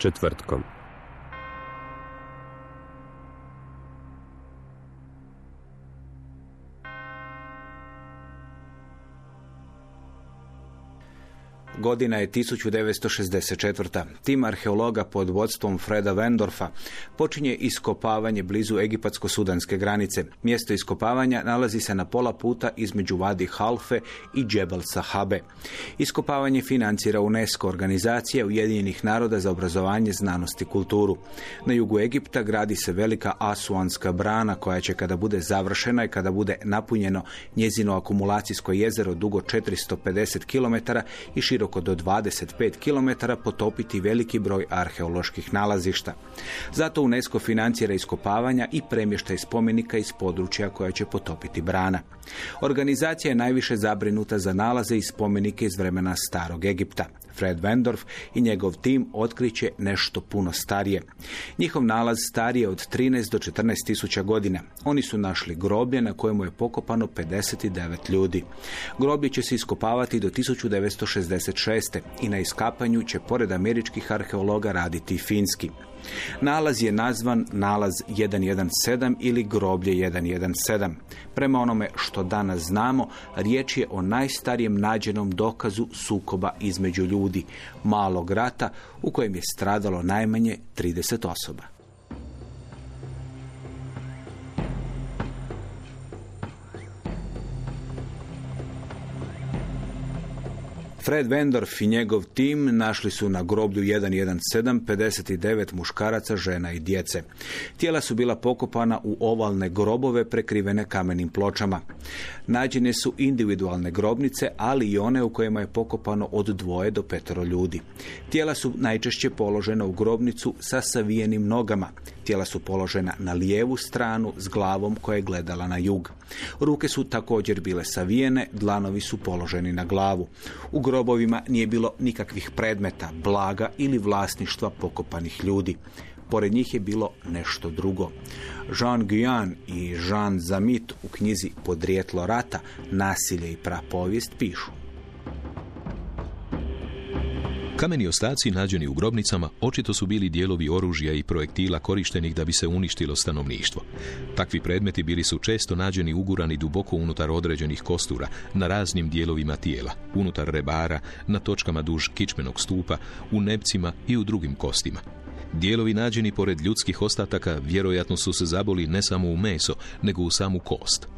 Četvrtkom. Godina je 1964. Tim arheologa pod vodstvom Freda Wendorfa počinje iskopavanje blizu egipatsko-sudanske granice. Mjesto iskopavanja nalazi se na pola puta između Vadi Halfe i Džebel Sahabe. Iskopavanje financira UNESCO, organizacija Ujedinjenih naroda za obrazovanje, znanost i kulturu. Na jugu Egipta gradi se velika Asuanska brana koja će kada bude završena i kada bude napunjeno njezino akumulacijsko jezero dugo 450 km i široko do 25 km potopiti veliki broj arheoloških nalazišta. Zato UNESCO financira iskopavanja i premještaj spomenika iz područja koja će potopiti brana. Organizacija je najviše zabrinuta za nalaze i spomenike iz vremena Starog Egipta. Fred Wendorf i njegov tim otkriće nešto puno starije. Njihov nalaz starije od 13 do 14 tisuća godina. Oni su našli groblje na kojemu je pokopano 59 ljudi. Groblje će se iskopavati do 1966. i na iskapanju će pored američkih arheologa raditi finski. Nalaz je nazvan nalaz 117 ili groblje 117. Prema onome što danas znamo, riječ je o najstarijem nađenom dokazu sukoba između ljudi, malog rata u kojem je stradalo najmanje 30 osoba. Fred Wendorf i njegov tim našli su na groblju 117 59 muškaraca, žena i djece. Tijela su bila pokopana u ovalne grobove prekrivene kamenim pločama. Nađene su individualne grobnice, ali i one u kojima je pokopano od dvoje do petero ljudi. Tijela su najčešće položena u grobnicu sa savijenim nogama. Tijela su položena na lijevu stranu s glavom koja je gledala na jug. Ruke su također bile savijene, dlanovi su položeni na glavu. U grobovima nije bilo nikakvih predmeta, blaga ili vlasništva pokopanih ljudi. Pored njih je bilo nešto drugo. Jean Guyan i Jean Zamit u knjizi Podrijetlo rata, nasilje i prapovijest pišu. Kameni ostaci nađeni u grobnicama očito su bili dijelovi oružja i projektila korištenih da bi se uništilo stanovništvo. Takvi predmeti bili su često nađeni ugurani duboko unutar određenih kostura, na raznim dijelovima tijela, unutar rebara, na točkama duž kičmenog stupa, u nepcima i u drugim kostima. Dijelovi nađeni pored ljudskih ostataka vjerojatno su se zaboli ne samo u meso, nego u samu kost.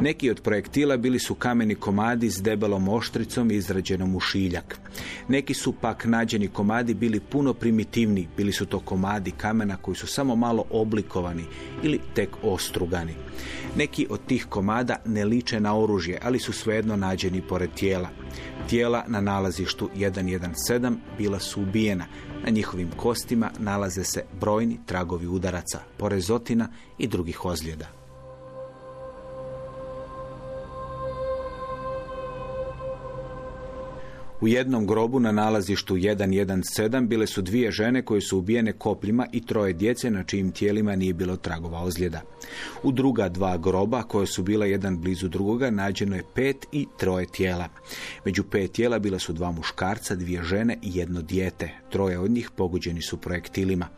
Neki od projektila bili su kameni komadi s debelom oštricom izrađenom u šiljak. Neki su pak nađeni komadi bili puno primitivni, bili su to komadi kamena koji su samo malo oblikovani ili tek ostrugani. Neki od tih komada ne liče na oružje, ali su svejedno nađeni pored tijela. Tijela na nalazištu 117 bila su ubijena. Na njihovim kostima nalaze se brojni tragovi udaraca, porezotina i drugih ozljeda. U jednom grobu na nalazištu 117 bile su dvije žene koje su ubijene kopljima i troje djece na čijim tijelima nije bilo tragova ozljeda. U druga dva groba koje su bila jedan blizu drugoga nađeno je pet i troje tijela. Među pet tijela bila su dva muškarca, dvije žene i jedno dijete. Troje od njih pogođeni su projektilima.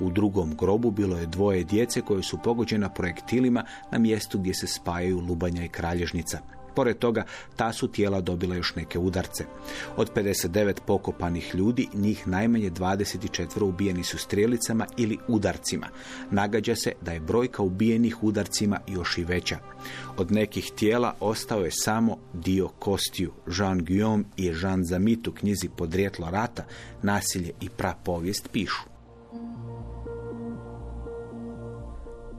U drugom grobu bilo je dvoje djece koje su pogođena projektilima na mjestu gdje se spajaju Lubanja i Kralježnica. Pored toga, ta su tijela dobila još neke udarce. Od 59 pokopanih ljudi, njih najmanje 24 ubijeni su strijelicama ili udarcima. Nagađa se da je brojka ubijenih udarcima još i veća. Od nekih tijela ostao je samo dio kostiju. Jean Guillaume i Jean Zamit u knjizi Podrijetlo rata, nasilje i prapovijest pišu.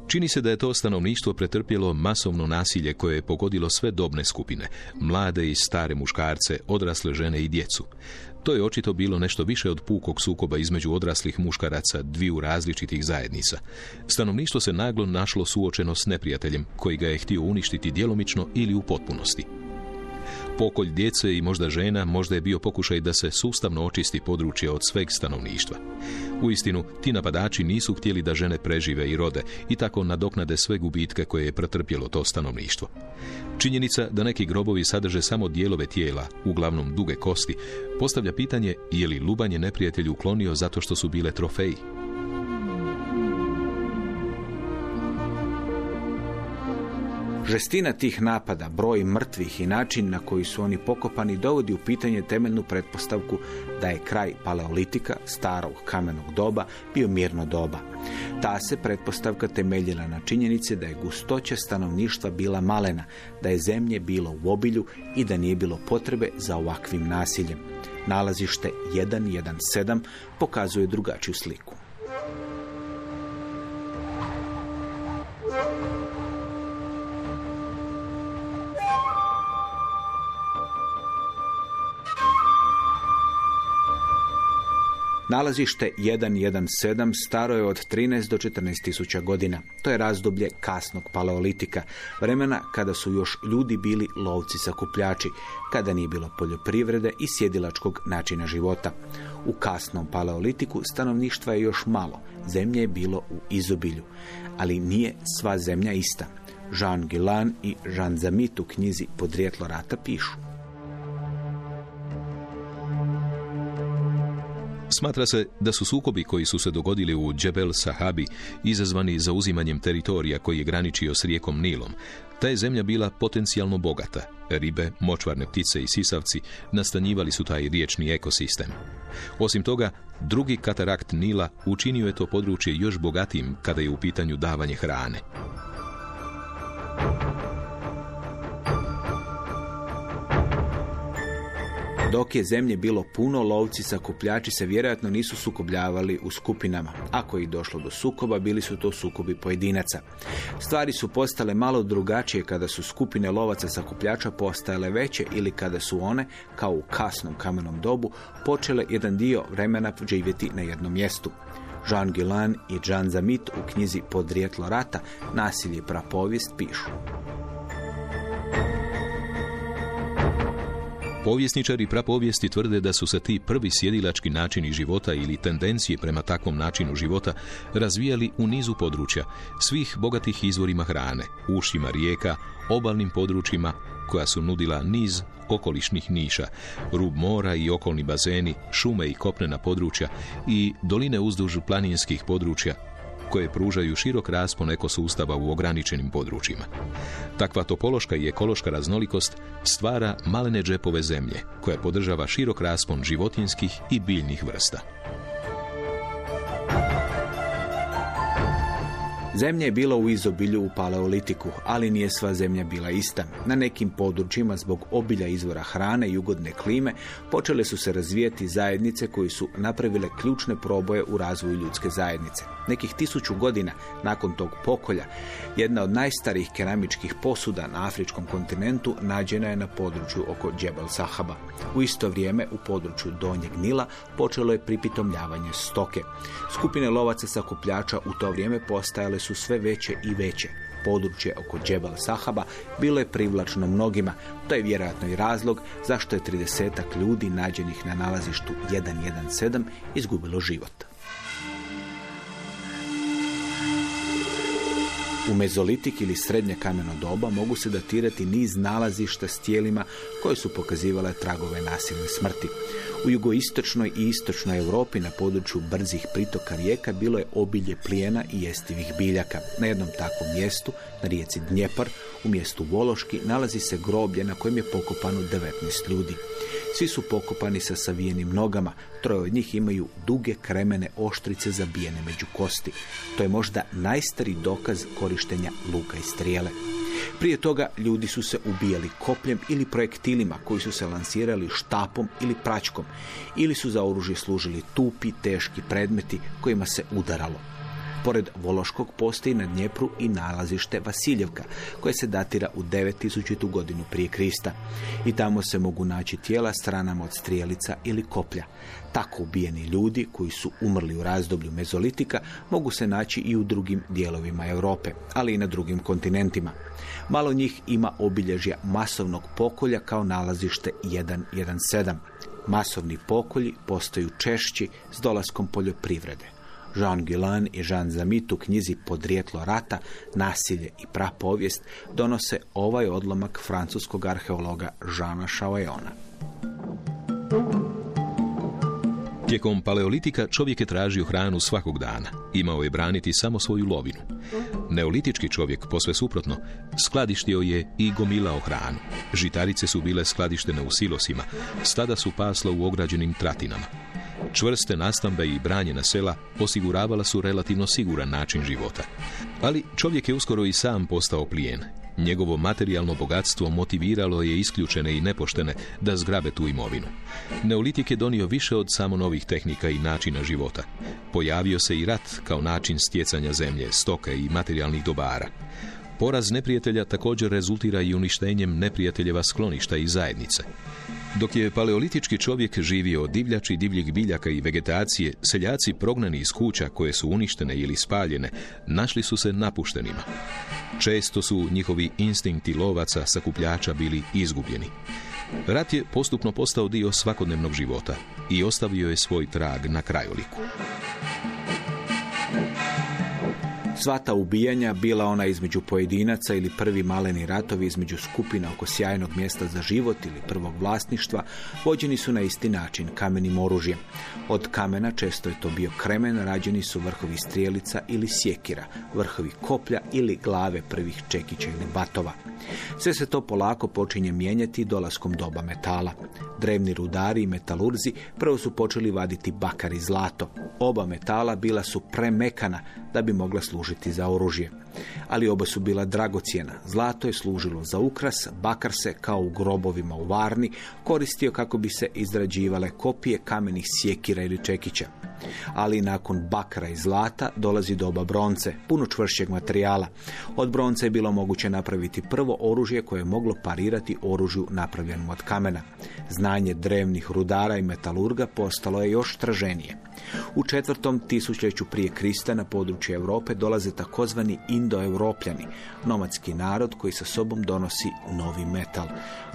Čini se da je to stanovništvo pretrpjelo masovno nasilje koje je pogodilo sve dobne skupine, mlade i stare muškarce, odrasle žene i djecu. To je očito bilo nešto više od pukog sukoba između odraslih muškaraca dviju različitih zajednica. Stanovništvo se naglo našlo suočeno s neprijateljem koji ga je htio uništiti djelomično ili u potpunosti. Pokolj djece i možda žena možda je bio pokušaj da se sustavno očisti područje od sveg stanovništva. Uistinu, ti napadači nisu htjeli da žene prežive i rode i tako nadoknade sve gubitke koje je pretrpjelo to stanovništvo. Činjenica da neki grobovi sadrže samo dijelove tijela, uglavnom duge kosti, postavlja pitanje je li lubanje neprijatelju uklonio zato što su bile trofeji. Žestina tih napada, broj mrtvih i način na koji su oni pokopani dovodi u pitanje temeljnu pretpostavku da je kraj paleolitika, starog kamenog doba, bio mirno doba. Ta se pretpostavka temeljila na činjenici da je gustoća stanovništva bila malena, da je zemlje bilo u obilju i da nije bilo potrebe za ovakvim nasiljem. Nalazište 117 pokazuje drugačiju sliku. Nalazište 117 staro je od 13 do 14 tisuća godina. To je razdoblje kasnog paleolitika, vremena kada su još ljudi bili lovci sakupljači, kada nije bilo poljoprivrede i sjedilačkog načina života. U kasnom paleolitiku stanovništva je još malo, zemlje je bilo u izobilju, ali nije sva zemlja ista. Jean Gillan i Jean Zamit u knjizi Podrijetlo rata pišu. Smatra se da su sukobi koji su se dogodili u Džebel Sahabi izazvani zauzimanjem teritorija koji je graničio s rijekom Nilom. Ta je zemlja bila potencijalno bogata. Ribe, močvarne ptice i sisavci nastanjivali su taj riječni ekosistem. Osim toga, drugi katarakt Nila učinio je to područje još bogatim kada je u pitanju davanje hrane. Dok je zemlje bilo puno, lovci sakupljači se vjerojatno nisu sukobljavali u skupinama. Ako je došlo do sukoba, bili su to sukobi pojedinaca. Stvari su postale malo drugačije kada su skupine lovaca sakupljača postajale veće ili kada su one, kao u kasnom kamenom dobu, počele jedan dio vremena živjeti na jednom mjestu. Jean Gillan i Jean Zamit u knjizi Podrijetlo rata, nasilje i prapovijest pišu. Povjesničari prapovijesti tvrde da su se ti prvi sjedilački načini života ili tendencije prema takvom načinu života razvijali u nizu područja, svih bogatih izvorima hrane, ušćima rijeka, obalnim područjima koja su nudila niz okolišnih niša, rub mora i okolni bazeni, šume i kopnena područja i doline uzduž planinskih područja koje pružaju širok raspon ekosustava u ograničenim područjima. Takva topološka i ekološka raznolikost stvara malene džepove zemlje, koja podržava širok raspon životinskih i biljnih vrsta. Zemlja je bila u izobilju u paleolitiku, ali nije sva zemlja bila ista. Na nekim područjima zbog obilja izvora hrane i ugodne klime počele su se razvijati zajednice koji su napravile ključne proboje u razvoju ljudske zajednice. Nekih tisuću godina nakon tog pokolja, jedna od najstarijih keramičkih posuda na afričkom kontinentu nađena je na području oko Džebel Sahaba. U isto vrijeme u području Donjeg Nila počelo je pripitomljavanje stoke. Skupine lovaca sakupljača u to vrijeme postajale su sve veće i veće. Područje oko Džebel Sahaba bilo je privlačno mnogima. To je vjerojatno i razlog zašto je 30 ljudi nađenih na nalazištu 117 izgubilo život. U mezolitik ili srednje kameno doba mogu se datirati niz nalazišta s tijelima koje su pokazivale tragove nasilne smrti. U jugoistočnoj i istočnoj Europi na području brzih pritoka rijeka bilo je obilje plijena i jestivih biljaka. Na jednom takvom mjestu, na rijeci Dnjepar, u mjestu Vološki, nalazi se groblje na kojem je pokopano 19 ljudi. Svi su pokopani sa savijenim nogama, troje od njih imaju duge kremene oštrice zabijene među kosti. To je možda najstariji dokaz korištenja luka i strijele. Prije toga ljudi su se ubijali kopljem ili projektilima koji su se lansirali štapom ili pračkom ili su za oružje služili tupi, teški predmeti kojima se udaralo. Pored Vološkog postoji na Dnjepru i nalazište Vasiljevka, koje se datira u 9000. godinu prije Krista. I tamo se mogu naći tijela stranama od strijelica ili koplja. Tako ubijeni ljudi koji su umrli u razdoblju mezolitika mogu se naći i u drugim dijelovima Europe, ali i na drugim kontinentima. Malo njih ima obilježja masovnog pokolja kao nalazište 117. Masovni pokolji postaju češći s dolaskom poljoprivrede. Jean Guillain i Jean Zamit u knjizi Podrijetlo rata, nasilje i prapovijest donose ovaj odlomak francuskog arheologa Žana Chaueona. Tijekom paleolitika čovjek je tražio hranu svakog dana. Imao je braniti samo svoju lovinu. Neolitički čovjek, posve suprotno, skladištio je i gomilao hranu. Žitarice su bile skladištene u silosima, stada su pasla u ograđenim tratinama. Čvrste nastambe i branjena sela osiguravala su relativno siguran način života. Ali čovjek je uskoro i sam postao plijen. Njegovo materijalno bogatstvo motiviralo je isključene i nepoštene da zgrabe tu imovinu. Neolitik je donio više od samo novih tehnika i načina života. Pojavio se i rat kao način stjecanja zemlje, stoke i materijalnih dobara. Poraz neprijatelja također rezultira i uništenjem neprijateljeva skloništa i zajednice. Dok je paleolitički čovjek živio od divljači, divljih biljaka i vegetacije, seljaci prognani iz kuća koje su uništene ili spaljene, našli su se napuštenima. Često su njihovi instinkti lovaca, sakupljača bili izgubljeni. Rat je postupno postao dio svakodnevnog života i ostavio je svoj trag na krajoliku. Sva ta ubijanja, bila ona između pojedinaca ili prvi maleni ratovi između skupina oko sjajnog mjesta za život ili prvog vlasništva, vođeni su na isti način, kamenim oružjem. Od kamena, često je to bio kremen, rađeni su vrhovi strijelica ili sjekira, vrhovi koplja ili glave prvih čekića ili batova. Sve se to polako počinje mijenjati dolaskom doba metala. Drevni rudari i metalurzi prvo su počeli vaditi bakar i zlato. Oba metala bila su premekana da bi mogla služiti za oružje. Ali oba su bila dragocjena. Zlato je služilo za ukras, bakar se kao u grobovima u Varni koristio kako bi se izrađivale kopije kamenih sjekira ili čekića ali nakon bakra i zlata dolazi doba bronce, puno čvršćeg materijala. Od bronce je bilo moguće napraviti prvo oružje koje je moglo parirati oružju napravljenom od kamena. Znanje drevnih rudara i metalurga postalo je još traženije. U četvrtom tisućljeću prije Krista na području Europe dolaze takozvani indoeuropljani, nomadski narod koji sa sobom donosi novi metal,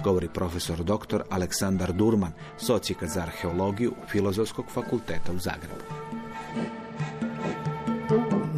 govori profesor dr. Aleksandar Durman, socijeka za arheologiju Filozofskog fakulteta u Zagrebu.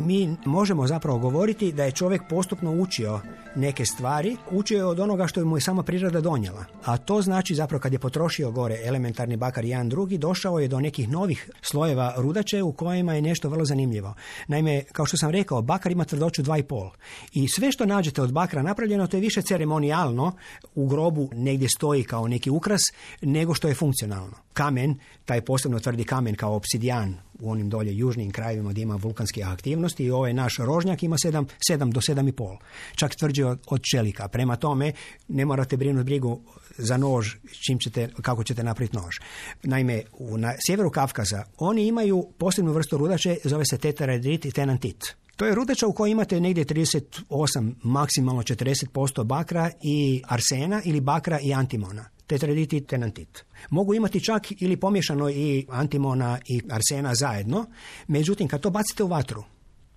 Mi možemo zapravo govoriti da je čovjek postupno učio neke stvari, učio je od onoga što mu je sama priroda donijela. A to znači zapravo kad je potrošio gore elementarni bakar jedan drugi, došao je do nekih novih slojeva rudače u kojima je nešto vrlo zanimljivo. Naime, kao što sam rekao, bakar ima tvrdoću 2,5. I sve što nađete od bakra napravljeno, to je više ceremonijalno, u grobu negdje stoji kao neki ukras, nego što je funkcionalno. Kamen, taj posebno tvrdi kamen kao obsidijan u onim dolje južnim krajevima gdje ima vulkanske aktivnosti i ovaj naš rožnjak ima 7, 7 do 7,5. Čak tvrđe od, od čelika. Prema tome, ne morate brinuti brigu za nož, čim ćete, kako ćete napraviti nož. Naime, u, na sjeveru Kafkaza oni imaju posebnu vrstu rudače, zove se tetraedrit i tenantit. To je rudača u kojoj imate negdje 38, maksimalno 40% bakra i arsena ili bakra i antimona tetradit i tenantit. Mogu imati čak ili pomješano i antimona i arsena zajedno, međutim kad to bacite u vatru,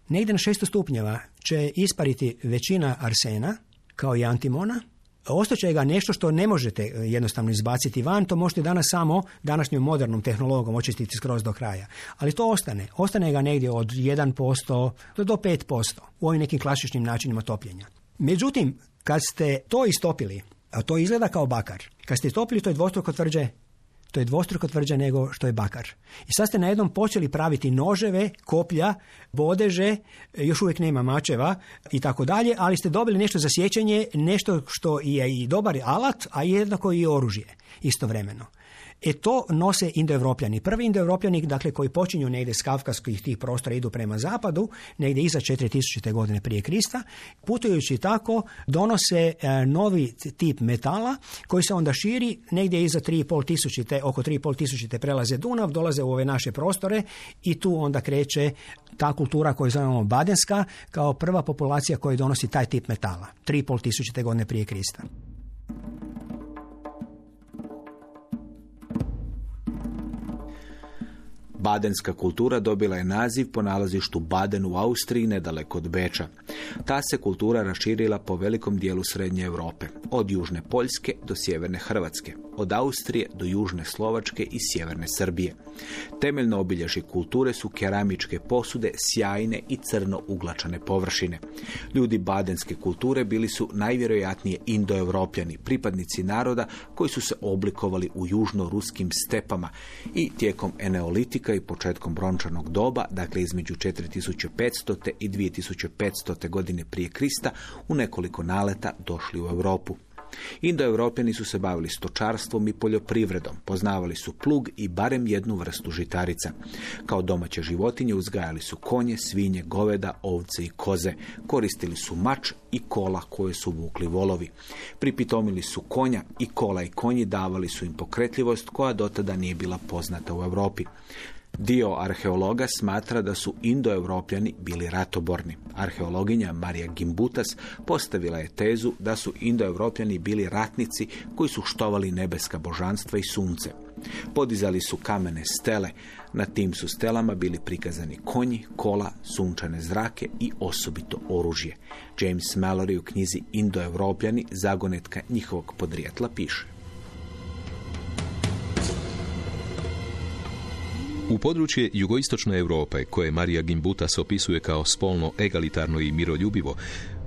negdje na 600 stupnjeva će ispariti većina arsena kao i antimona Ostaće ga nešto što ne možete e, jednostavno izbaciti van, to možete danas samo današnjom modernom tehnologom očistiti skroz do kraja. Ali to ostane. Ostane ga negdje od 1% do 5% u ovim nekim klasičnim načinima topljenja. Međutim, kad ste to istopili, a to izgleda kao bakar, kad ste istopili to je dvostruko tvrđe to je dvostruko tvrđe nego što je bakar. I sad ste na jednom počeli praviti noževe, koplja, bodeže, još uvijek nema mačeva i tako dalje, ali ste dobili nešto za sjećanje, nešto što je i dobar alat, a jednako i oružje istovremeno. E to nose indoevropljani. Prvi indoevropljani, dakle, koji počinju negdje s kavkaskih tih prostora, idu prema zapadu, negdje iza 4000. godine prije Krista, putujući tako donose e, novi tip metala koji se onda širi negdje iza 3,5 tisućite, oko 3,5 tisućite prelaze Dunav, dolaze u ove naše prostore i tu onda kreće ta kultura koju zovemo Badenska kao prva populacija koja donosi taj tip metala. 3,5 tisućite godine prije Krista. Badenska kultura dobila je naziv po nalazištu Baden u Austriji, nedaleko od Beča. Ta se kultura raširila po velikom dijelu Srednje Europe, od južne Poljske do sjeverne Hrvatske, od Austrije do južne Slovačke i sjeverne Srbije. Temeljno obilježje kulture su keramičke posude, sjajne i crno uglačane površine. Ljudi badenske kulture bili su najvjerojatnije indoevropljani, pripadnici naroda koji su se oblikovali u južno-ruskim stepama i tijekom eneolitika i početkom brončanog doba, dakle između 4500. i 2500. godine prije Krista, u nekoliko naleta došli u Europu. Indoevropljani su se bavili stočarstvom i poljoprivredom, poznavali su plug i barem jednu vrstu žitarica. Kao domaće životinje uzgajali su konje, svinje, goveda, ovce i koze. Koristili su mač i kola koje su vukli volovi. Pripitomili su konja i kola i konji davali su im pokretljivost koja dotada nije bila poznata u Europi. Dio arheologa smatra da su indoevropljani bili ratoborni. Arheologinja Marija Gimbutas postavila je tezu da su indoevropljani bili ratnici koji su štovali nebeska božanstva i sunce. Podizali su kamene stele, na tim su stelama bili prikazani konji, kola, sunčane zrake i osobito oružje. James Mallory u knjizi Indoevropljani, zagonetka njihovog podrijetla, piše. U područje jugoistočne Europe, koje Marija Gimbutas opisuje kao spolno egalitarno i miroljubivo,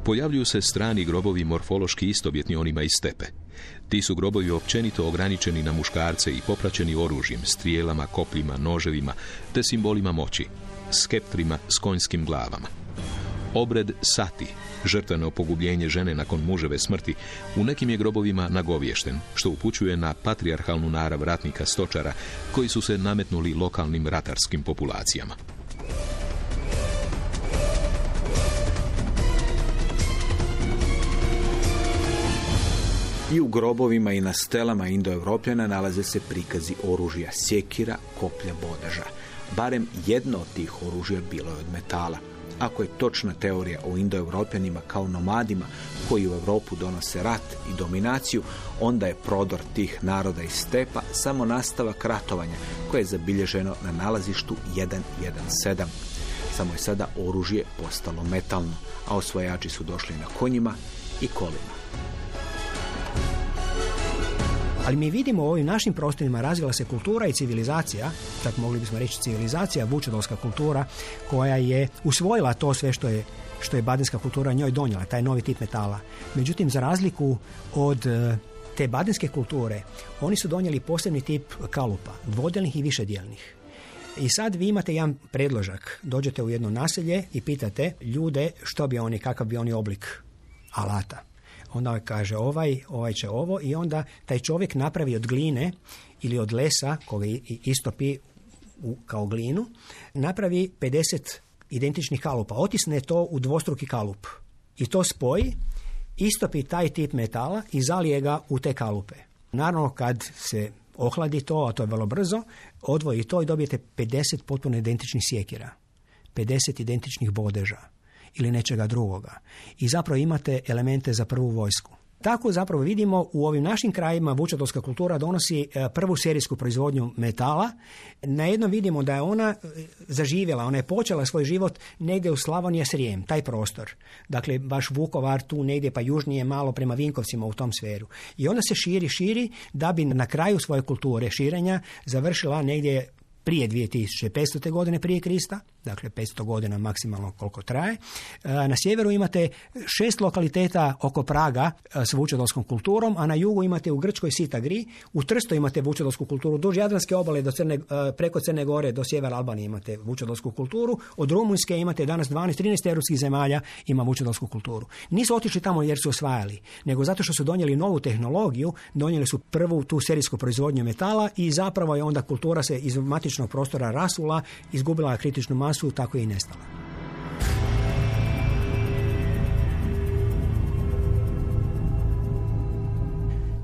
pojavljuju se strani grobovi morfološki istovjetni onima iz stepe. Ti su grobovi općenito ograničeni na muškarce i popraćeni oružjem, strijelama, kopljima, noževima, te simbolima moći, skeptrima s konjskim glavama. Obred sati, žrtveno pogubljenje žene nakon muževe smrti, u nekim je grobovima nagovješten, što upućuje na patrijarhalnu narav ratnika stočara koji su se nametnuli lokalnim ratarskim populacijama. I u grobovima i na stelama indoevropljana nalaze se prikazi oružja, sjekira, koplja, bodeža. Barem jedno od tih oružja bilo je od metala. Ako je točna teorija o indoevropljanima kao nomadima koji u Europu donose rat i dominaciju, onda je prodor tih naroda iz stepa samo nastavak ratovanja koje je zabilježeno na nalazištu 117. Samo je sada oružje postalo metalno, a osvajači su došli na konjima i kolima. Ali mi vidimo u ovim našim prostorima razvila se kultura i civilizacija, čak mogli bismo reći civilizacija, vučedolska kultura, koja je usvojila to sve što je što je badenska kultura njoj donijela, taj novi tip metala. Međutim, za razliku od e, te badenske kulture, oni su donijeli posebni tip kalupa, dvodelnih i višedjelnih. I sad vi imate jedan predložak. Dođete u jedno naselje i pitate ljude što bi oni, kakav bi oni oblik alata onda kaže ovaj, ovaj će ovo. I onda taj čovjek napravi od gline ili od lesa koga istopi u, kao glinu, napravi 50 identičnih kalupa, otisne to u dvostruki kalup. I to spoji, istopi taj tip metala i zalije ga u te kalupe. Naravno kad se ohladi to, a to je vrlo brzo, odvoji to i dobijete 50 potpuno identičnih sjekira, 50 identičnih bodeža ili nečega drugoga. I zapravo imate elemente za prvu vojsku. Tako zapravo vidimo u ovim našim krajima vučedolska kultura donosi e, prvu serijsku proizvodnju metala. Na jednom vidimo da je ona e, zaživjela, ona je počela svoj život negdje u Slavonija Srijem, taj prostor. Dakle, baš Vukovar tu negdje pa južnije malo prema Vinkovcima u tom sferu. I onda se širi, širi da bi na kraju svoje kulture širenja završila negdje prije 2500. godine prije Krista, dakle 500 godina maksimalno koliko traje. E, na sjeveru imate šest lokaliteta oko Praga e, s vučedolskom kulturom, a na jugu imate u Grčkoj Sitagri, u Trsto imate vučedolsku kulturu, duž Jadranske obale do Crne, e, preko Crne Gore do sjevera Albanije imate vučedolsku kulturu, od Rumunjske imate danas 12-13 europskih zemalja ima vučedolsku kulturu. Nisu otišli tamo jer su osvajali, nego zato što su donijeli novu tehnologiju, donijeli su prvu tu serijsku proizvodnju metala i zapravo je onda kultura se iz matičnog prostora rasula, izgubila kritičnu masu su tako i nestala.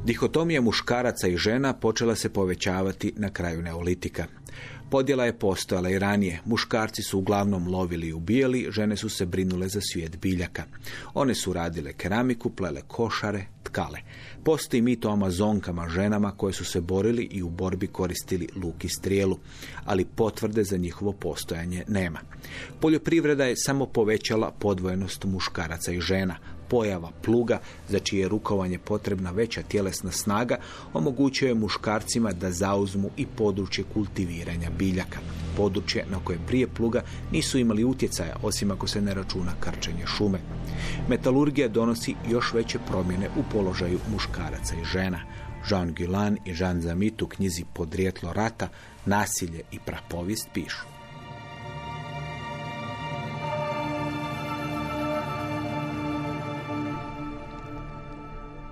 Dihotomija muškaraca i žena počela se povećavati na kraju neolitika. Podjela je postojala i ranije. Muškarci su uglavnom lovili i ubijali, žene su se brinule za svijet biljaka. One su radile keramiku, plele košare, tkale. Postoji mit o amazonkama, ženama koje su se borili i u borbi koristili luk i strijelu, ali potvrde za njihovo postojanje nema. Poljoprivreda je samo povećala podvojenost muškaraca i žena, pojava pluga, za čije je rukovanje potrebna veća tjelesna snaga, omogućuje muškarcima da zauzmu i područje kultiviranja biljaka. Područje na koje prije pluga nisu imali utjecaja, osim ako se ne računa krčenje šume. Metalurgija donosi još veće promjene u položaju muškaraca i žena. Jean Guillain i Jean Zamit u knjizi Podrijetlo rata, nasilje i prapovist pišu.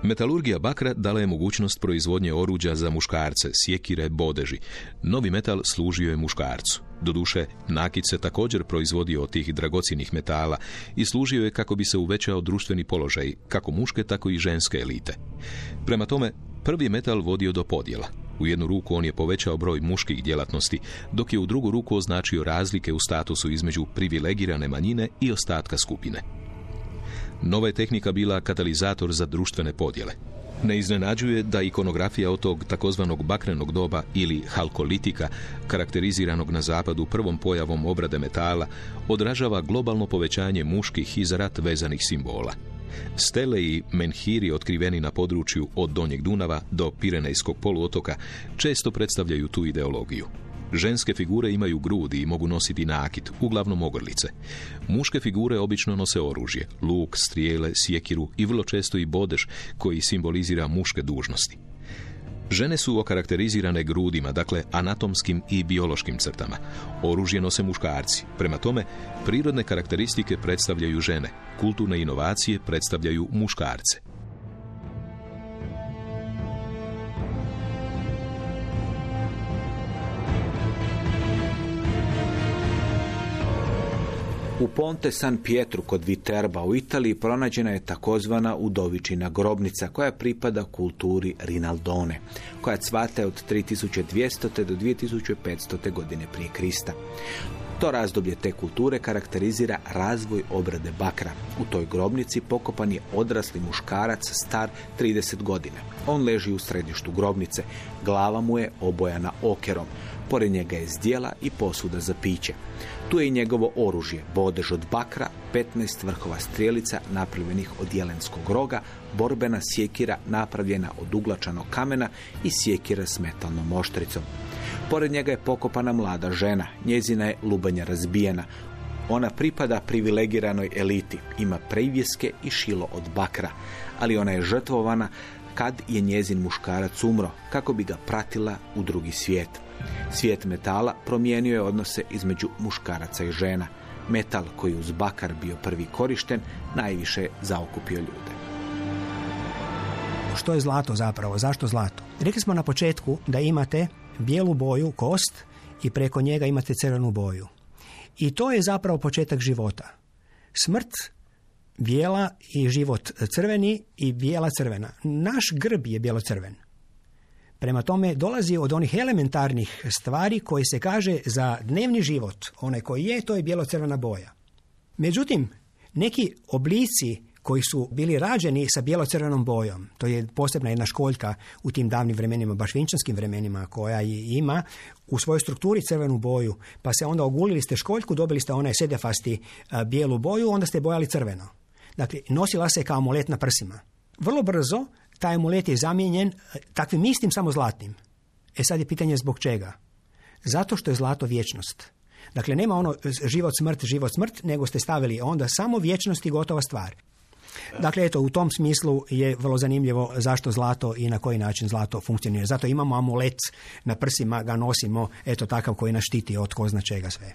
Metalurgija bakra dala je mogućnost proizvodnje oruđa za muškarce, sjekire, bodeži. Novi metal služio je muškarcu. Doduše, nakit se također proizvodio od tih dragocjenih metala i služio je kako bi se uvećao društveni položaj, kako muške, tako i ženske elite. Prema tome, prvi metal vodio do podjela. U jednu ruku on je povećao broj muških djelatnosti, dok je u drugu ruku označio razlike u statusu između privilegirane manjine i ostatka skupine. Nova je tehnika bila katalizator za društvene podjele. Ne iznenađuje da ikonografija od tog takozvanog bakrenog doba ili halkolitika, karakteriziranog na zapadu prvom pojavom obrade metala, odražava globalno povećanje muških i za rat vezanih simbola. Stele i menhiri otkriveni na području od Donjeg Dunava do Pirenejskog poluotoka često predstavljaju tu ideologiju. Ženske figure imaju grudi i mogu nositi nakit, uglavnom ogrlice. Muške figure obično nose oružje, luk, strijele, sjekiru i vrlo često i bodež koji simbolizira muške dužnosti. Žene su okarakterizirane grudima, dakle anatomskim i biološkim crtama. Oružje nose muškarci. Prema tome, prirodne karakteristike predstavljaju žene, kulturne inovacije predstavljaju muškarce. U Ponte San Pietru kod Viterba u Italiji pronađena je takozvana udovičina grobnica koja pripada kulturi Rinaldone, koja cvate od 3200. do 2500. godine prije Krista. To razdoblje te kulture karakterizira razvoj obrade bakra. U toj grobnici pokopan je odrasli muškarac star 30 godina. On leži u središtu grobnice, glava mu je obojana okerom, pored njega je zdjela i posuda za piće. Tu je i njegovo oružje, bodež od bakra, 15 vrhova strijelica napravljenih od jelenskog roga, borbena sjekira napravljena od uglačanog kamena i sjekira s metalnom oštricom. Pored njega je pokopana mlada žena, njezina je lubanja razbijena. Ona pripada privilegiranoj eliti, ima privjeske i šilo od bakra, ali ona je žrtvovana kad je njezin muškarac umro, kako bi ga pratila u drugi svijet. Svijet metala promijenio je odnose između muškaraca i žena. Metal koji uz bakar bio prvi korišten, najviše zaokupio ljude. Što je zlato zapravo? Zašto zlato? Rekli smo na početku da imate bijelu boju, kost, i preko njega imate crvenu boju. I to je zapravo početak života. Smrt bijela i život crveni i bijela crvena. Naš grb je bijelo-crven. Prema tome dolazi od onih elementarnih stvari koji se kaže za dnevni život, onaj koji je, to je bijelo-crvena boja. Međutim, neki oblici koji su bili rađeni sa bijelo-crvenom bojom. To je posebna jedna školjka u tim davnim vremenima, baš vinčanskim vremenima koja ima u svojoj strukturi crvenu boju, pa se onda ogulili ste školjku, dobili ste onaj sedefasti a, bijelu boju, onda ste bojali crveno. Dakle, nosila se kao amulet na prsima. Vrlo brzo taj amulet je zamijenjen a, takvim istim samo zlatnim. E sad je pitanje zbog čega? Zato što je zlato vječnost. Dakle, nema ono život, smrt, život, smrt, nego ste stavili onda samo vječnost i gotova stvar. Dakle, eto, u tom smislu je vrlo zanimljivo zašto zlato i na koji način zlato funkcionira. Zato imamo amulet na prsima, ga nosimo, eto takav koji nas štiti od ko zna čega sve.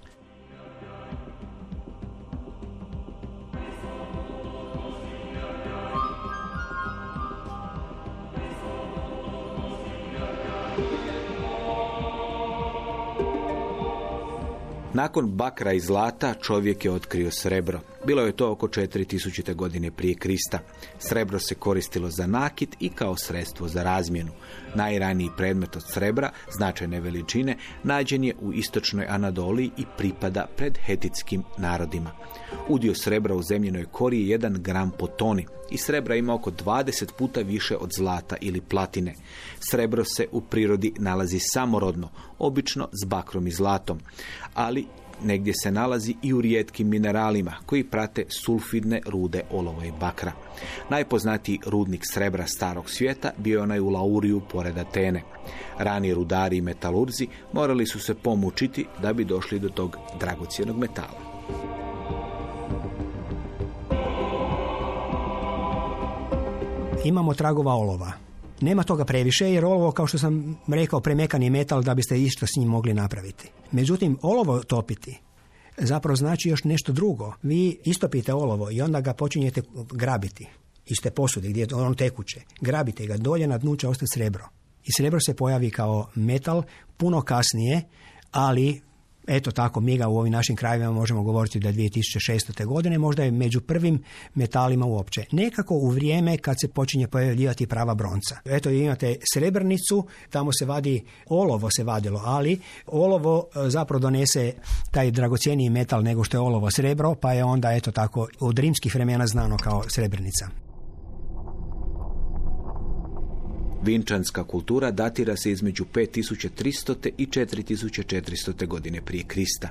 Nakon bakra i zlata čovjek je otkrio srebro. Bilo je to oko 4000. godine prije Krista. Srebro se koristilo za nakit i kao sredstvo za razmjenu. Najraniji predmet od srebra, značajne veličine, nađen je u istočnoj Anadoliji i pripada pred hetitskim narodima. Udio srebra u zemljenoj kori je 1 gram po toni i srebra ima oko 20 puta više od zlata ili platine. Srebro se u prirodi nalazi samorodno, obično s bakrom i zlatom, ali negdje se nalazi i u rijetkim mineralima koji prate sulfidne rude olova i bakra. Najpoznatiji rudnik srebra starog svijeta bio je onaj u Lauriju pored Atene. Rani rudari i metalurzi morali su se pomučiti da bi došli do tog dragocjenog metala. Imamo tragova olova. Nema toga previše jer olovo, kao što sam rekao, premekani metal da biste išto s njim mogli napraviti. Međutim, olovo topiti zapravo znači još nešto drugo. Vi istopite olovo i onda ga počinjete grabiti iz te posude gdje je ono tekuće. Grabite ga, dolje na dnu će ostati srebro. I srebro se pojavi kao metal puno kasnije, ali eto tako, mi ga u ovim našim krajevima možemo govoriti da je 2600. godine, možda je među prvim metalima uopće. Nekako u vrijeme kad se počinje pojavljivati prava bronca. Eto imate srebrnicu, tamo se vadi, olovo se vadilo, ali olovo e, zapravo donese taj dragocjeniji metal nego što je olovo srebro, pa je onda eto tako od rimskih vremena znano kao srebrnica. Vinčanska kultura datira se između 5300. i 4400. godine prije Krista.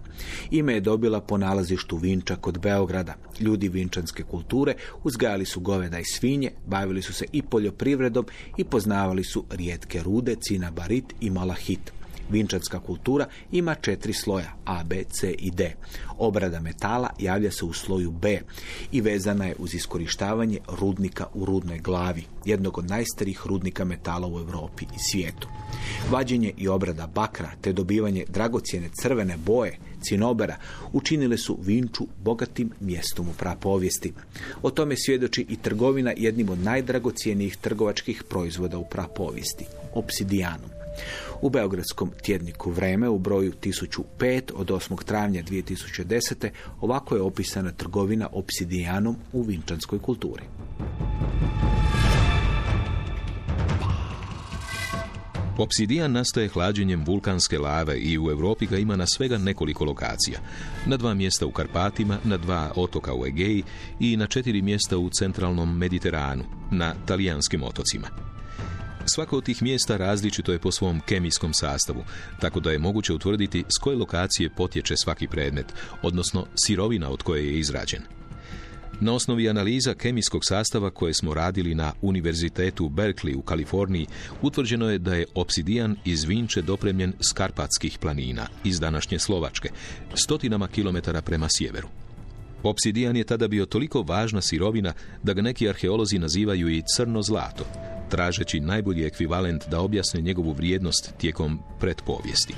Ime je dobila po nalazištu Vinča kod Beograda. Ljudi vinčanske kulture uzgajali su goveda i svinje, bavili su se i poljoprivredom i poznavali su rijetke rude, cinabarit i malahit. Vinčanska kultura ima četiri sloja A, B, C i D. Obrada metala javlja se u sloju B i vezana je uz iskorištavanje rudnika u rudnoj glavi, jednog od najstarijih rudnika metala u Europi i svijetu. Vađenje i obrada bakra te dobivanje dragocjene crvene boje cinobera učinile su Vinču bogatim mjestom u prapovijesti. O tome svjedoči i trgovina jednim od najdragocijenijih trgovačkih proizvoda u prapovijesti, obsidijanom. U Beogradskom tjedniku Vreme u broju 1005 od 8. travnja 2010. ovako je opisana trgovina obsidijanom u vinčanskoj kulturi. Obsidijan nastaje hlađenjem vulkanske lave i u Europi ga ima na svega nekoliko lokacija. Na dva mjesta u Karpatima, na dva otoka u Egeji i na četiri mjesta u centralnom Mediteranu, na talijanskim otocima. Svako od tih mjesta različito je po svom kemijskom sastavu, tako da je moguće utvrditi s koje lokacije potječe svaki predmet, odnosno sirovina od koje je izrađen. Na osnovi analiza kemijskog sastava koje smo radili na Univerzitetu Berkeley u Kaliforniji, utvrđeno je da je obsidijan iz Vinče dopremljen s Karpatskih planina iz današnje Slovačke, stotinama kilometara prema sjeveru. Obsidijan je tada bio toliko važna sirovina da ga neki arheolozi nazivaju i crno zlato, tražeći najbolji ekvivalent da objasne njegovu vrijednost tijekom predpovijesti.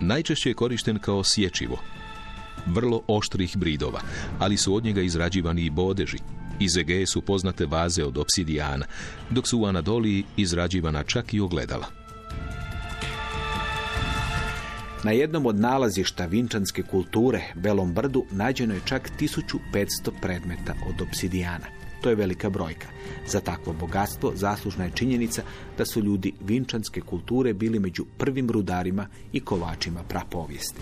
Najčešće je korišten kao sječivo, vrlo oštrih bridova, ali su od njega izrađivani i bodeži. Iz Egeje su poznate vaze od obsidijana, dok su u Anadoliji izrađivana čak i ogledala. Na jednom od nalazišta vinčanske kulture, Belom brdu, nađeno je čak 1500 predmeta od obsidijana. To je velika brojka. Za takvo bogatstvo zaslužna je činjenica da su ljudi vinčanske kulture bili među prvim rudarima i kovačima prapovijesti.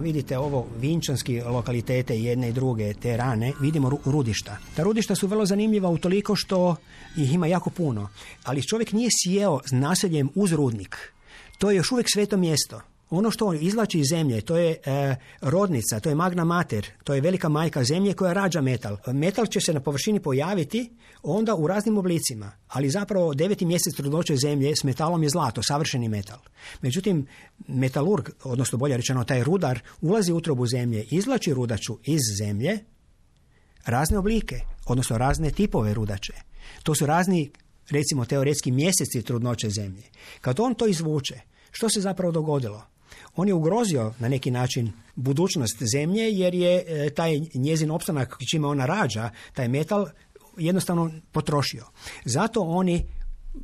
Vidite ovo vinčanski lokalitete jedne i druge, te rane, vidimo ru- rudišta. Ta rudišta su vrlo zanimljiva utoliko što ih ima jako puno, ali čovjek nije sjeo s naseljem uz rudnik. To je još uvijek sveto mjesto. Ono što on izvlači iz zemlje, to je e, rodnica, to je magna mater, to je velika majka zemlje koja rađa metal. Metal će se na površini pojaviti onda u raznim oblicima, ali zapravo deveti mjesec trudnoće zemlje s metalom je zlato, savršeni metal. Međutim, metalurg, odnosno bolje rečeno taj rudar, ulazi u utrobu zemlje, izvlači rudaču iz zemlje, razne oblike, odnosno razne tipove rudače. To su razni, recimo teoretski mjeseci trudnoće zemlje. Kad on to izvuče, što se zapravo dogodilo? On je ugrozio na neki način budućnost zemlje jer je e, taj njezin opstanak čime ona rađa, taj metal jednostavno potrošio. Zato oni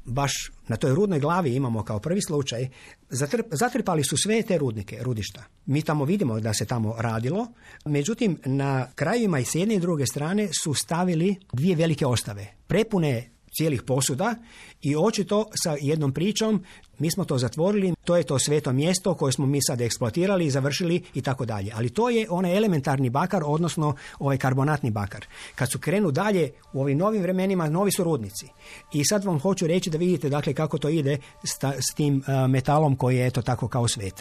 baš na toj rudnoj glavi imamo kao prvi slučaj, zatrp, zatrpali su sve te rudnike, rudišta. Mi tamo vidimo da se tamo radilo, međutim na krajevima i s jedne i druge strane su stavili dvije velike ostave, prepune cijelih posuda i očito sa jednom pričom mi smo to zatvorili, to je to sveto mjesto koje smo mi sad eksploatirali završili i tako dalje. Ali to je onaj elementarni bakar, odnosno ovaj karbonatni bakar. Kad su krenu dalje u ovim novim vremenima, novi su rudnici. I sad vam hoću reći da vidite dakle kako to ide s, tim a, metalom koji je eto tako kao svet.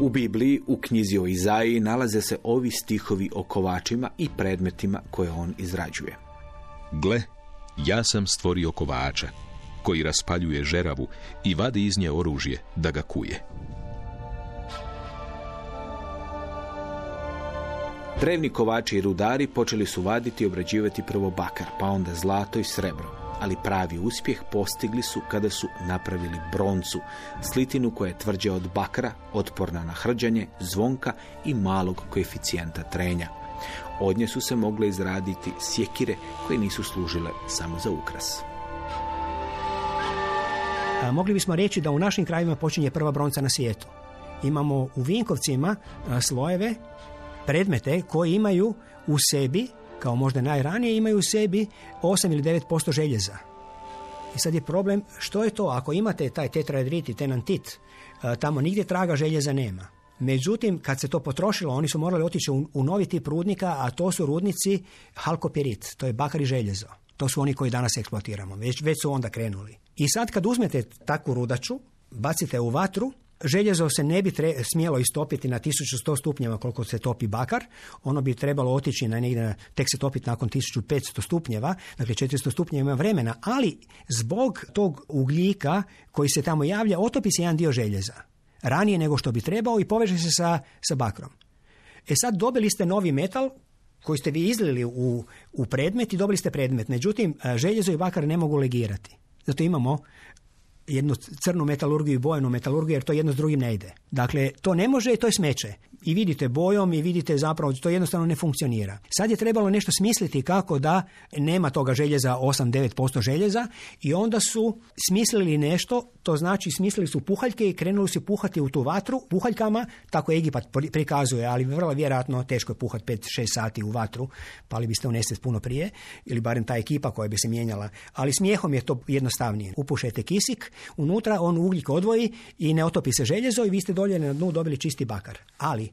U Bibliji, u knjizi o Izaiji, nalaze se ovi stihovi o kovačima i predmetima koje on izrađuje. Gle, ja sam stvorio kovača, koji raspaljuje žeravu i vadi iz nje oružje da ga kuje. Drevni kovači i rudari počeli su vaditi i obrađivati prvo bakar, pa onda zlato i srebro. Ali pravi uspjeh postigli su kada su napravili broncu, slitinu koja je tvrđa od bakra, otporna na hrđanje, zvonka i malog koeficijenta trenja. Od nje su se mogle izraditi sjekire koje nisu služile samo za ukras. A, mogli bismo reći da u našim krajevima počinje prva bronca na svijetu. Imamo u Vinkovcima a, slojeve, predmete koji imaju u sebi, kao možda najranije, imaju u sebi 8 ili 9% željeza. I sad je problem što je to ako imate taj tetraedrit i tenantit, a, tamo nigdje traga željeza nema. Međutim, kad se to potrošilo, oni su morali otići u novi tip rudnika, a to su rudnici halkopirit, to je bakar i željezo. To su oni koji danas eksploatiramo, već, već su onda krenuli. I sad kad uzmete takvu rudaču, bacite u vatru, željezo se ne bi tre- smjelo istopiti na 1100 stupnjeva koliko se topi bakar, ono bi trebalo otići na negdje, tek se topiti nakon 1500 stupnjeva, dakle 400 stupnjeva ima vremena, ali zbog tog ugljika koji se tamo javlja, otopi se jedan dio željeza. Ranije nego što bi trebao i poveže se sa, sa bakrom. E sad dobili ste novi metal koji ste vi izlili u, u predmet i dobili ste predmet. Međutim, a, željezo i bakar ne mogu legirati. Zato imamo jednu crnu metalurgiju i bojenu metalurgiju jer to jedno s drugim ne ide. Dakle, to ne može i to je smeće. I vidite bojom i vidite zapravo to jednostavno ne funkcionira. Sad je trebalo nešto smisliti kako da nema toga željeza 8-9% željeza i onda su smislili nešto, to znači smislili su puhaljke i krenuli su puhati u tu vatru puhaljkama, tako Egipat pri- prikazuje, ali vrlo vjerojatno teško je puhati 5-6 sati u vatru, pali biste u puno prije, ili barem ta ekipa koja bi se mijenjala. Ali smijehom je to jednostavnije. Upušete kisik, unutra on ugljik odvoji i ne otopi se željezo i vi ste dolje na dnu dobili čisti bakar. Ali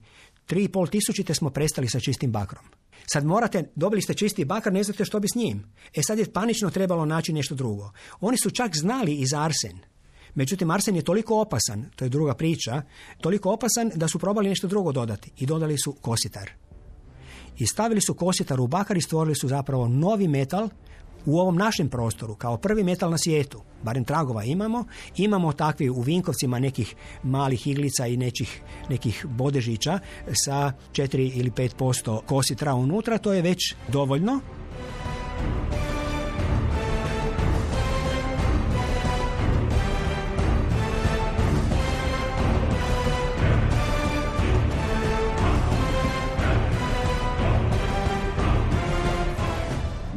3,5 tisućite smo prestali sa čistim bakrom. Sad morate, dobili ste čisti bakar, ne znate što bi s njim. E sad je panično trebalo naći nešto drugo. Oni su čak znali i za arsen. Međutim, arsen je toliko opasan, to je druga priča, toliko opasan da su probali nešto drugo dodati. I dodali su kositar. I stavili su kositar u bakar i stvorili su zapravo novi metal u ovom našem prostoru, kao prvi metal na svijetu, barem tragova imamo, imamo takvi u Vinkovcima nekih malih iglica i nekih, nekih bodežića sa 4 ili 5% kositra unutra, to je već dovoljno.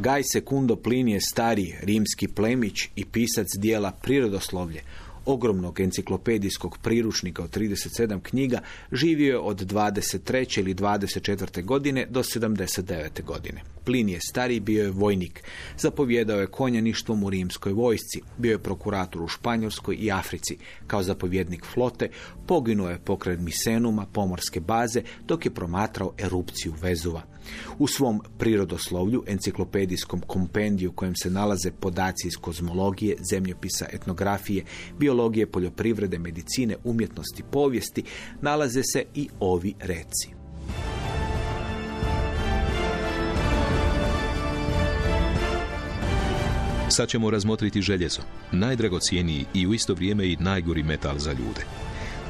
Gaj Sekundo Plinije stari rimski plemić i pisac dijela Prirodoslovlje ogromnog enciklopedijskog priručnika od 37 knjiga živio je od 23. ili 24. godine do 79. godine. Plinije stariji bio je vojnik, zapovjedao je konjaništvom u rimskoj vojsci, bio je prokurator u Španjolskoj i Africi. Kao zapovjednik flote poginuo je pokraj Misenuma, pomorske baze, dok je promatrao erupciju Vezuva. U svom prirodoslovlju, enciklopedijskom kompendiju kojem se nalaze podaci iz kozmologije, zemljopisa, etnografije, biologije, poljoprivrede, medicine, umjetnosti, povijesti, nalaze se i ovi reci. Sad ćemo razmotriti željezo, najdragocijeniji i u isto vrijeme i najgori metal za ljude.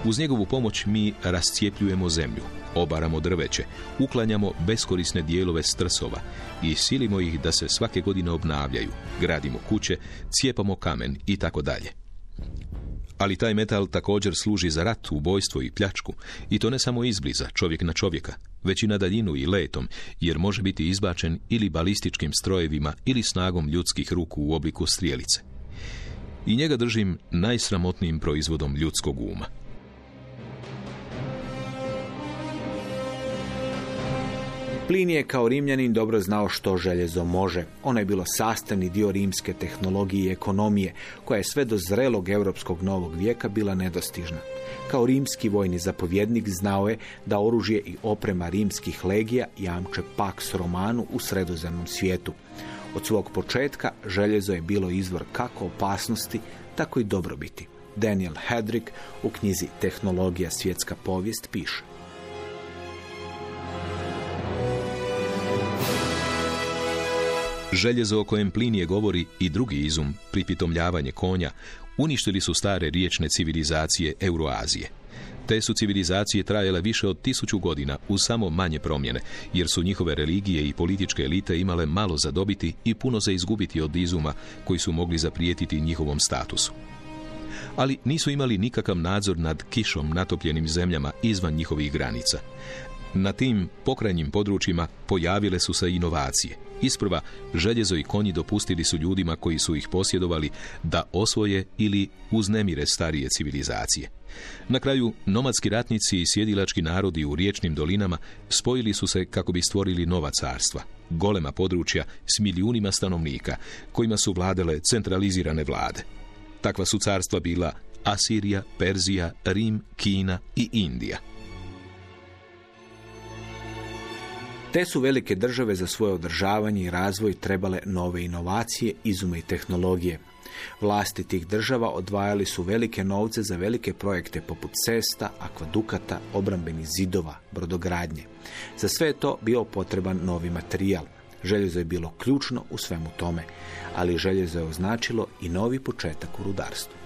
Uz njegovu pomoć mi rascijepljujemo zemlju, obaramo drveće, uklanjamo beskorisne dijelove strsova i silimo ih da se svake godine obnavljaju, gradimo kuće, cijepamo kamen i tako dalje. Ali taj metal također služi za rat, ubojstvo i pljačku, i to ne samo izbliza, čovjek na čovjeka, već i na daljinu i letom, jer može biti izbačen ili balističkim strojevima ili snagom ljudskih ruku u obliku strijelice. I njega držim najsramotnijim proizvodom ljudskog uma. Plin je kao rimljanin dobro znao što željezo može. Ono je bilo sastavni dio rimske tehnologije i ekonomije, koja je sve do zrelog europskog novog vijeka bila nedostižna. Kao rimski vojni zapovjednik znao je da oružje i oprema rimskih legija jamče Pax Romanu u sredozemnom svijetu. Od svog početka željezo je bilo izvor kako opasnosti, tako i dobrobiti. Daniel Hedrick u knjizi Tehnologija svjetska povijest piše. Željezo o kojem Plinije govori i drugi izum, pripitomljavanje konja, uništili su stare riječne civilizacije Euroazije. Te su civilizacije trajale više od tisuću godina uz samo manje promjene, jer su njihove religije i političke elite imale malo za dobiti i puno za izgubiti od izuma koji su mogli zaprijetiti njihovom statusu. Ali nisu imali nikakav nadzor nad kišom natopljenim zemljama izvan njihovih granica. Na tim pokrajnjim područjima pojavile su se inovacije. Isprva, željezo i konji dopustili su ljudima koji su ih posjedovali da osvoje ili uznemire starije civilizacije. Na kraju, nomadski ratnici i sjedilački narodi u riječnim dolinama spojili su se kako bi stvorili nova carstva, golema područja s milijunima stanovnika, kojima su vladale centralizirane vlade. Takva su carstva bila Asirija, Perzija, Rim, Kina i Indija. Te su velike države za svoje održavanje i razvoj trebale nove inovacije, izume i tehnologije. Vlasti tih država odvajali su velike novce za velike projekte poput cesta, akvadukata, obrambenih zidova, brodogradnje. Za sve je to bio potreban novi materijal. Željezo je bilo ključno u svemu tome, ali željezo je označilo i novi početak u rudarstvu.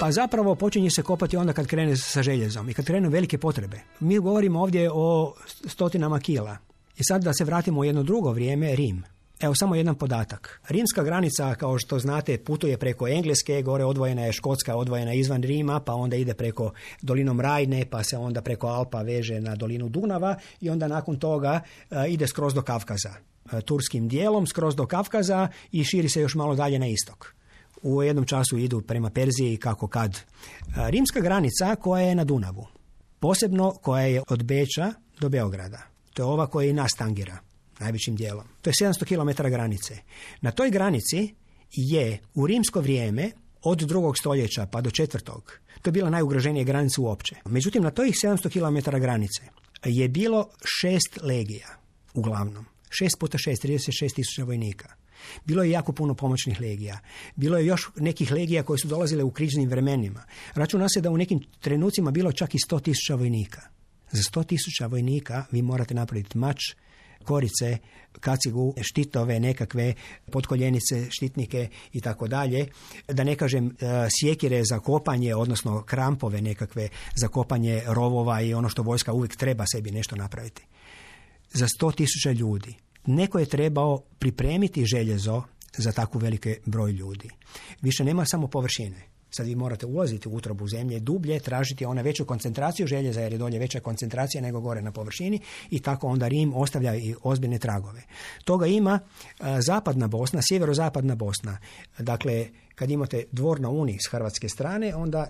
Pa zapravo počinje se kopati onda kad krene sa željezom i kad krenu velike potrebe. Mi govorimo ovdje o stotinama kila. I sad da se vratimo u jedno drugo vrijeme, Rim. Evo samo jedan podatak. Rimska granica, kao što znate, putuje preko Engleske, gore odvojena je Škotska, odvojena izvan Rima, pa onda ide preko dolinom Rajne, pa se onda preko Alpa veže na dolinu Dunava i onda nakon toga e, ide skroz do Kavkaza. E, turskim dijelom skroz do Kavkaza i širi se još malo dalje na istok u jednom času idu prema Perziji kako kad. Rimska granica koja je na Dunavu, posebno koja je od Beča do Beograda. To je ova koja i nas tangira, najvećim dijelom. To je 700 km granice. Na toj granici je u rimsko vrijeme od drugog stoljeća pa do četvrtog, to je bila najugroženija granica uopće. Međutim, na toj 700 km granice je bilo šest legija, uglavnom. Šest puta šest, 36 tisuća vojnika. Bilo je jako puno pomoćnih legija. Bilo je još nekih legija koje su dolazile u kriznim vremenima. Računa se da u nekim trenucima bilo čak i sto tisuća vojnika. Za sto tisuća vojnika vi morate napraviti mač, korice, kacigu, štitove, nekakve potkoljenice, štitnike i tako dalje. Da ne kažem e, sjekire za kopanje, odnosno krampove nekakve za kopanje rovova i ono što vojska uvijek treba sebi nešto napraviti. Za sto tisuća ljudi Neko je trebao pripremiti željezo za takvu velike broj ljudi. Više nema samo površine. Sad vi morate ulaziti u utrobu zemlje dublje, tražiti ona veću koncentraciju željeza jer je dolje veća koncentracija nego gore na površini i tako onda Rim ostavlja i ozbiljne tragove. Toga ima a, zapadna Bosna, sjeverozapadna Bosna. Dakle, kad imate dvor na Uni s hrvatske strane, onda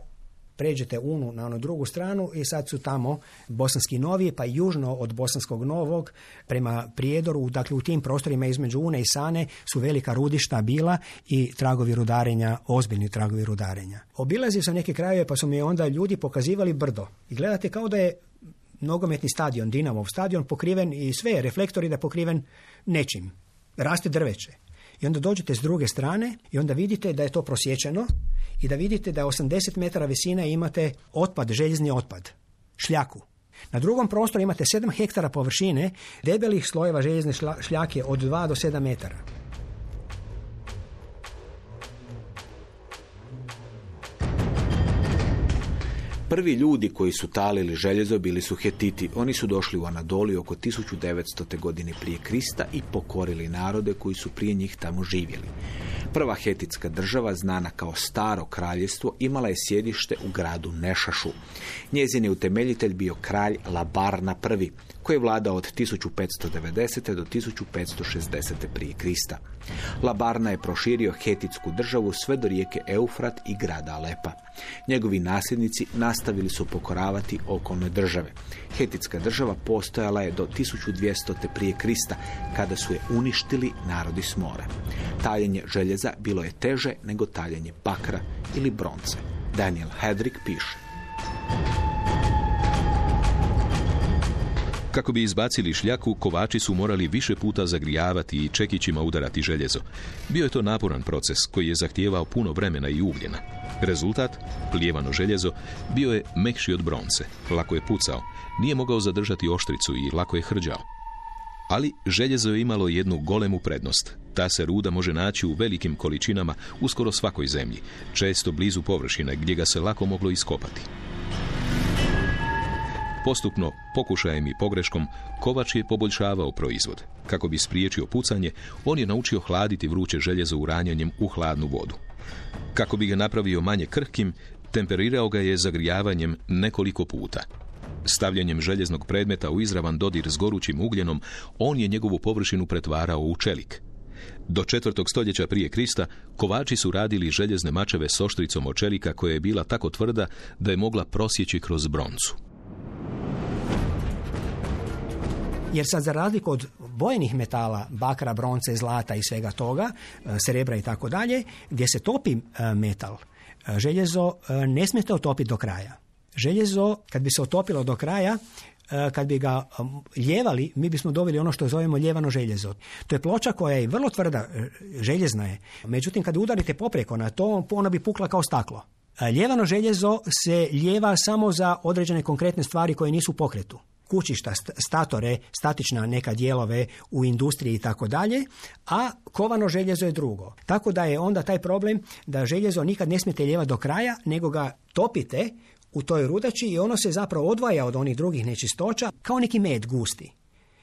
pređete Unu na onu drugu stranu i sad su tamo Bosanski Novi, pa južno od Bosanskog Novog prema Prijedoru, dakle u tim prostorima između Une i Sane su velika rudišta bila i tragovi rudarenja, ozbiljni tragovi rudarenja. Obilazio sam neke krajeve pa su mi onda ljudi pokazivali brdo i gledate kao da je nogometni stadion, Dinamov stadion pokriven i sve, reflektori da je pokriven nečim. Raste drveće. I onda dođete s druge strane i onda vidite da je to prosječeno i da vidite da 80 metara visine imate otpad, željezni otpad, šljaku. Na drugom prostoru imate 7 hektara površine debelih slojeva željezne šljake od 2 do 7 metara. Prvi ljudi koji su talili željezo bili su Hetiti. Oni su došli u Anadoliju oko 1900. godine prije Krista i pokorili narode koji su prije njih tamo živjeli. Prva hetitska država, znana kao Staro kraljevstvo, imala je sjedište u gradu Nešašu. Njezin je utemeljitelj bio kralj Labarna I, koji je vladao od 1590. do 1560. prije Krista. Labarna je proširio hetitsku državu sve do rijeke Eufrat i grada Alepa. Njegovi nasljednici nastavili su pokoravati okolne države. Hetitska država postojala je do 1200. prije Krista, kada su je uništili narodi s mora. Taljenje željeza bilo je teže nego taljenje bakra ili bronce. Daniel Hedrick piše. Kako bi izbacili šljaku, kovači su morali više puta zagrijavati i čekićima udarati željezo. Bio je to naporan proces koji je zahtijevao puno vremena i ugljena. Rezultat, plijevano željezo, bio je mekši od bronce, lako je pucao, nije mogao zadržati oštricu i lako je hrđao. Ali željezo je imalo jednu golemu prednost. Ta se ruda može naći u velikim količinama u skoro svakoj zemlji, često blizu površine gdje ga se lako moglo iskopati. Postupno, pokušajem i pogreškom, Kovač je poboljšavao proizvod. Kako bi spriječio pucanje, on je naučio hladiti vruće željezo uranjanjem u hladnu vodu. Kako bi ga napravio manje krhkim, temperirao ga je zagrijavanjem nekoliko puta. Stavljanjem željeznog predmeta u izravan dodir s gorućim ugljenom, on je njegovu površinu pretvarao u čelik. Do četvrtog stoljeća prije Krista kovači su radili željezne mačeve s oštricom od čelika koja je bila tako tvrda da je mogla prosjeći kroz broncu. Jer sad za razliku od bojnih metala, bakra, bronce, zlata i svega toga, e, srebra i tako dalje, gdje se topi e, metal, e, željezo ne smijete otopiti do kraja. Željezo, kad bi se otopilo do kraja, kad bi ga ljevali, mi bismo dobili ono što zovemo ljevano željezo. To je ploča koja je vrlo tvrda, željezna je. Međutim, kad udarite popreko na to, ona bi pukla kao staklo. Ljevano željezo se ljeva samo za određene konkretne stvari koje nisu u pokretu kućišta, statore, statična neka dijelove u industriji i tako dalje, a kovano željezo je drugo. Tako da je onda taj problem da željezo nikad ne smijete ljevati do kraja, nego ga topite u toj rudači i ono se zapravo odvaja od onih drugih nečistoća kao neki med gusti.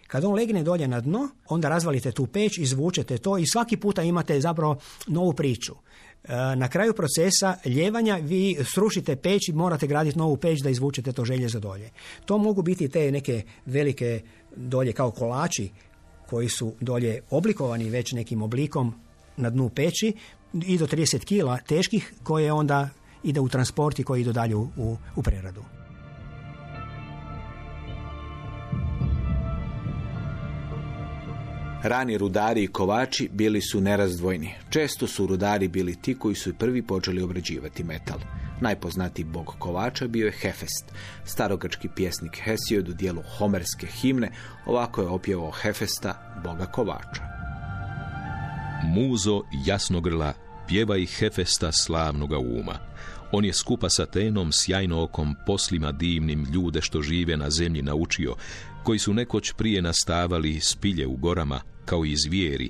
Kad on legne dolje na dno, onda razvalite tu peć, izvučete to i svaki puta imate zapravo novu priču. E, na kraju procesa ljevanja vi srušite peć i morate graditi novu peć da izvučete to željezo dolje. To mogu biti te neke velike dolje kao kolači koji su dolje oblikovani već nekim oblikom na dnu peći i do 30 kila teških koje onda ide u transport i koji idu dalje u, u, u preradu. Rani rudari i kovači bili su nerazdvojni. Često su rudari bili ti koji su prvi počeli obrađivati metal. Najpoznatiji bog kovača bio je Hefest. Starogački pjesnik Hesiod u dijelu Homerske himne ovako je opjevao Hefesta, boga kovača. Muzo jasnogrla, pjevaj Hefesta slavnoga uma. On je skupa sa Tenom, sjajno okom, poslima divnim ljude što žive na zemlji naučio, koji su nekoć prije nastavali spilje u gorama, kao i zvijeri,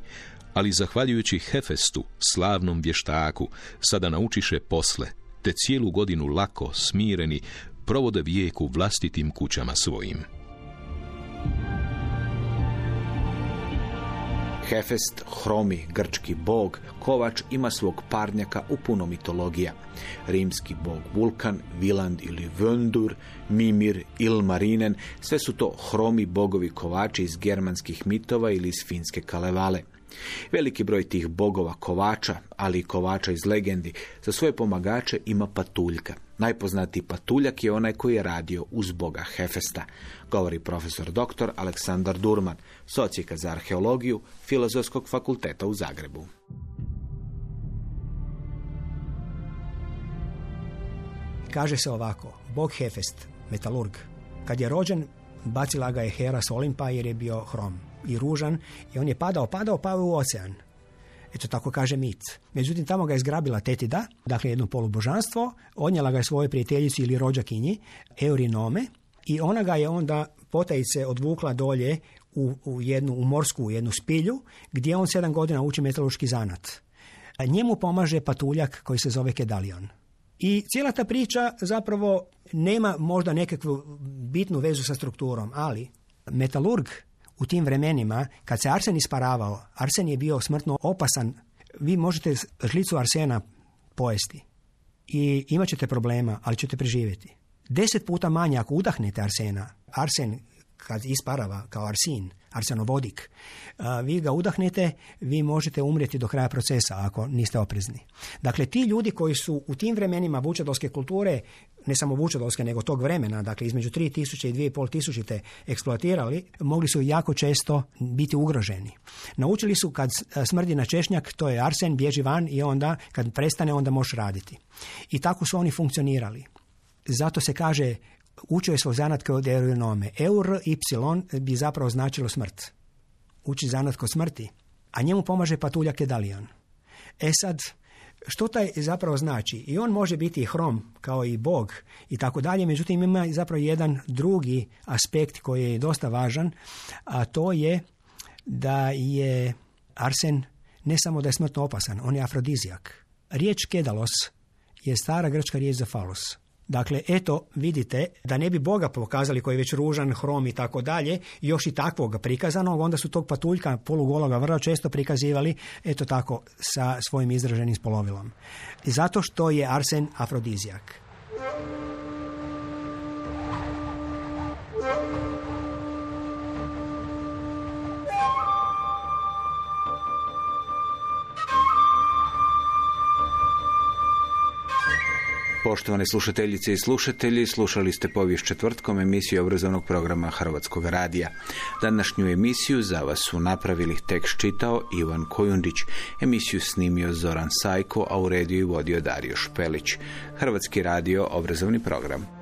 ali zahvaljujući Hefestu, slavnom vještaku, sada naučiše posle, te cijelu godinu lako, smireni, provode vijek u vlastitim kućama svojim. Hefest, hromi, grčki bog, kovač ima svog parnjaka u puno mitologija. Rimski bog Vulkan, Viland ili Vöndur, Mimir, Ilmarinen, sve su to hromi bogovi kovači iz germanskih mitova ili iz finske kalevale. Veliki broj tih bogova kovača, ali i kovača iz legendi, za svoje pomagače ima patuljka. Najpoznatiji patuljak je onaj koji je radio uz boga Hefesta, govori profesor dr. Aleksandar Durman, socijeka za arheologiju Filozofskog fakulteta u Zagrebu. Kaže se ovako, bog Hefest, metalurg, kad je rođen, bacila ga je Hera s Olimpa jer je bio hrom i ružan i on je padao, padao, pao u ocean. Eto tako kaže mit. Međutim, tamo ga je zgrabila Tetida, dakle jedno polubožanstvo, odnijela ga je svojoj prijateljici ili rođakinji, Eurinome, i ona ga je onda potajice odvukla dolje u, u jednu u morsku u jednu spilju, gdje on sedam godina uči metalurški zanat. A njemu pomaže patuljak koji se zove Kedalion. I cijela ta priča zapravo nema možda nekakvu bitnu vezu sa strukturom, ali metalurg u tim vremenima, kad se arsen isparavao, arsen je bio smrtno opasan, vi možete žlicu arsena pojesti i imat ćete problema, ali ćete preživjeti. Deset puta manje ako udahnete arsena, arsen kad isparava kao arsin, arsenovodik, vi ga udahnete, vi možete umrijeti do kraja procesa ako niste oprezni. Dakle, ti ljudi koji su u tim vremenima vučedolske kulture, ne samo vučedolske, nego tog vremena, dakle između 3000 i 2500 eksploatirali, mogli su jako često biti ugroženi. Naučili su kad smrdi na češnjak, to je arsen, bježi van i onda kad prestane, onda možeš raditi. I tako su oni funkcionirali. Zato se kaže učio je svoj zanat kao euronome. Eur, y bi zapravo značilo smrt. Uči zanat kod smrti, a njemu pomaže patulja Kedalion. E sad, što taj zapravo znači? I on može biti hrom kao i bog i tako dalje, međutim ima zapravo jedan drugi aspekt koji je dosta važan, a to je da je arsen ne samo da je smrtno opasan, on je afrodizijak. Riječ kedalos je stara grčka riječ za falos. Dakle, eto, vidite, da ne bi Boga pokazali koji je već ružan, hrom i tako dalje, još i takvog prikazanog, onda su tog patuljka polugologa vrlo često prikazivali, eto tako, sa svojim izraženim spolovilom. Zato što je arsen afrodizijak. Poštovane slušateljice i slušatelji, slušali ste povijest četvrtkom emisiju obrazovnog programa Hrvatskog radija. Današnju emisiju za vas su napravili tekst čitao Ivan Kojundić, emisiju snimio Zoran Sajko, a u rediju i vodio Dario Špelić. Hrvatski radio, obrazovni program.